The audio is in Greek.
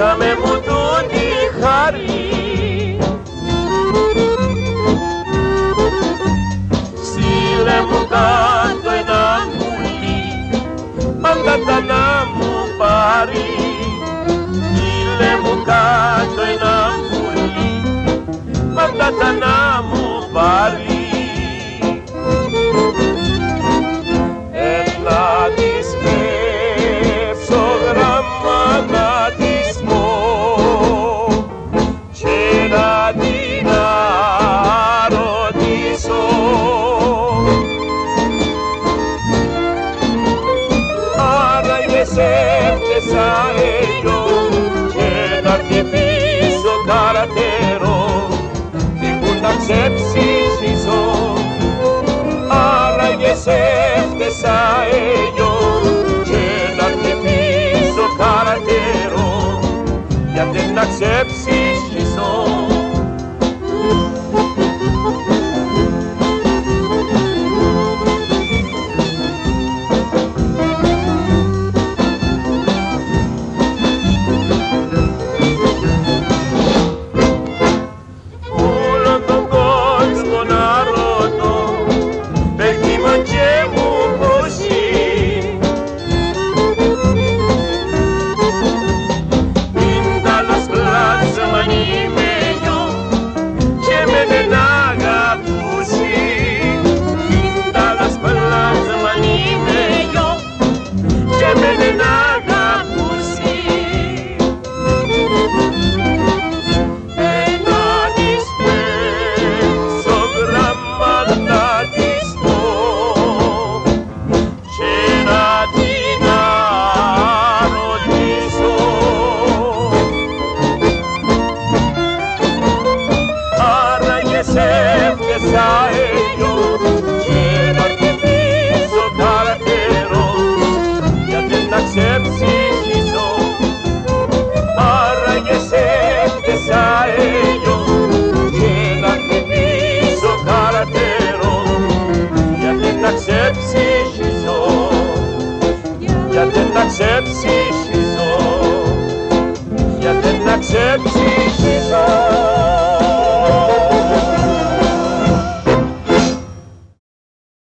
να με μου τούτη χάρη. Στείλε μου κάτω ένα πουλί πάντα τα να μου πάρει. Στείλε μου κάτω ένα πουλί πάντα τα να μου πάρει veces empezaré yo en artificio darte ξεψυχηθώ, για δεν να ξεψυχηθώ.